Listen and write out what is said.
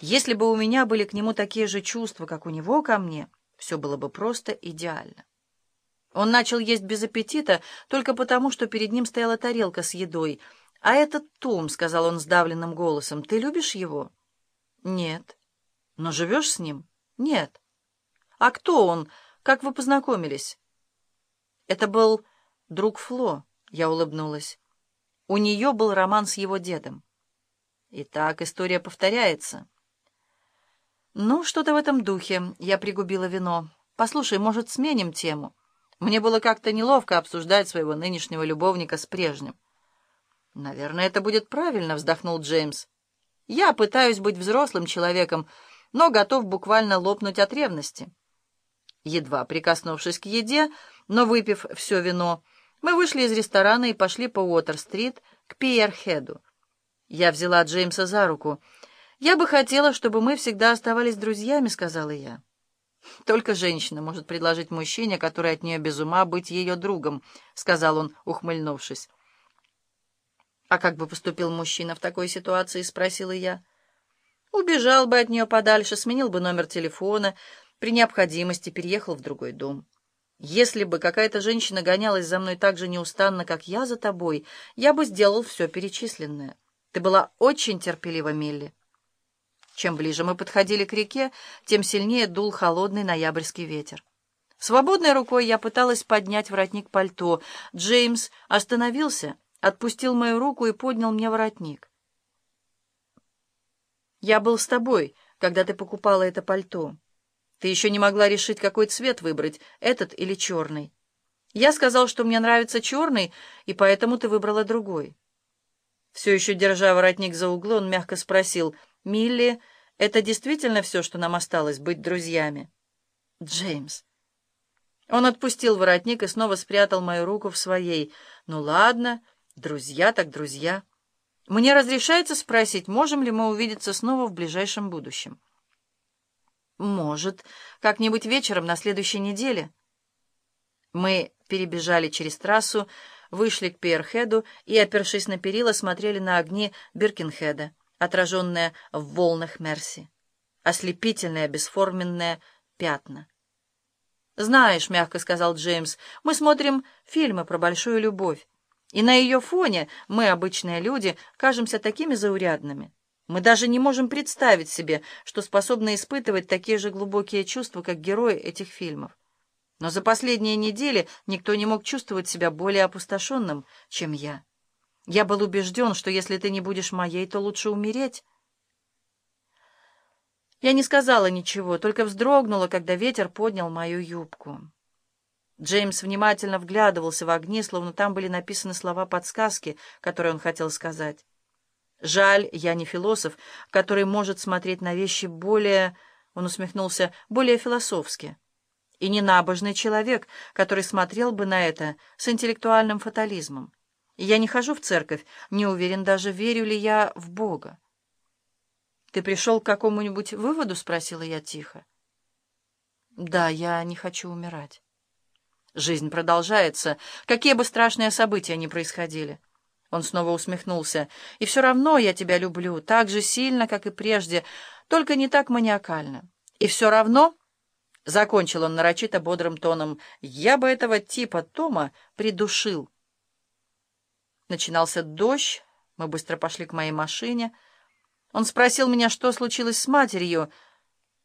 Если бы у меня были к нему такие же чувства, как у него ко мне, все было бы просто идеально. Он начал есть без аппетита только потому, что перед ним стояла тарелка с едой. «А этот Том», — сказал он сдавленным голосом, — «ты любишь его?» «Нет». «Но живешь с ним?» «Нет». «А кто он? Как вы познакомились?» «Это был друг Фло», — я улыбнулась. «У нее был роман с его дедом». «Итак, история повторяется». «Ну, что-то в этом духе», — я пригубила вино. «Послушай, может, сменим тему?» Мне было как-то неловко обсуждать своего нынешнего любовника с прежним. «Наверное, это будет правильно», — вздохнул Джеймс. «Я пытаюсь быть взрослым человеком, но готов буквально лопнуть от ревности». Едва прикоснувшись к еде, но выпив все вино, мы вышли из ресторана и пошли по Уотер-стрит к Пиерхеду. Я взяла Джеймса за руку. «Я бы хотела, чтобы мы всегда оставались друзьями», — сказала я. «Только женщина может предложить мужчине, который от нее без ума, быть ее другом», — сказал он, ухмыльнувшись. «А как бы поступил мужчина в такой ситуации?» — спросила я. «Убежал бы от нее подальше, сменил бы номер телефона, при необходимости переехал в другой дом. Если бы какая-то женщина гонялась за мной так же неустанно, как я за тобой, я бы сделал все перечисленное. Ты была очень терпелива, Милли». Чем ближе мы подходили к реке, тем сильнее дул холодный ноябрьский ветер. Свободной рукой я пыталась поднять воротник пальто. Джеймс остановился, отпустил мою руку и поднял мне воротник. «Я был с тобой, когда ты покупала это пальто. Ты еще не могла решить, какой цвет выбрать, этот или черный. Я сказал, что мне нравится черный, и поэтому ты выбрала другой». Все еще держа воротник за углом, он мягко спросил — «Милли, это действительно все, что нам осталось, быть друзьями?» «Джеймс». Он отпустил воротник и снова спрятал мою руку в своей. «Ну ладно, друзья так друзья. Мне разрешается спросить, можем ли мы увидеться снова в ближайшем будущем?» «Может, как-нибудь вечером на следующей неделе». Мы перебежали через трассу, вышли к Пиерхеду и, опершись на перила, смотрели на огни Биркинхеда отраженное в волнах Мерси, ослепительные бесформенные пятна. «Знаешь», — мягко сказал Джеймс, — «мы смотрим фильмы про большую любовь, и на ее фоне мы, обычные люди, кажемся такими заурядными. Мы даже не можем представить себе, что способны испытывать такие же глубокие чувства, как герои этих фильмов. Но за последние недели никто не мог чувствовать себя более опустошенным, чем я». Я был убежден, что если ты не будешь моей, то лучше умереть. Я не сказала ничего, только вздрогнула, когда ветер поднял мою юбку. Джеймс внимательно вглядывался в огни, словно там были написаны слова-подсказки, которые он хотел сказать. «Жаль, я не философ, который может смотреть на вещи более...» Он усмехнулся, более философски. И не набожный человек, который смотрел бы на это с интеллектуальным фатализмом. Я не хожу в церковь, не уверен даже, верю ли я в Бога. «Ты пришел к какому-нибудь выводу?» — спросила я тихо. «Да, я не хочу умирать. Жизнь продолжается, какие бы страшные события ни происходили». Он снова усмехнулся. «И все равно я тебя люблю, так же сильно, как и прежде, только не так маниакально. И все равно...» — закончил он нарочито бодрым тоном. «Я бы этого типа Тома придушил». Начинался дождь, мы быстро пошли к моей машине. Он спросил меня, что случилось с матерью, —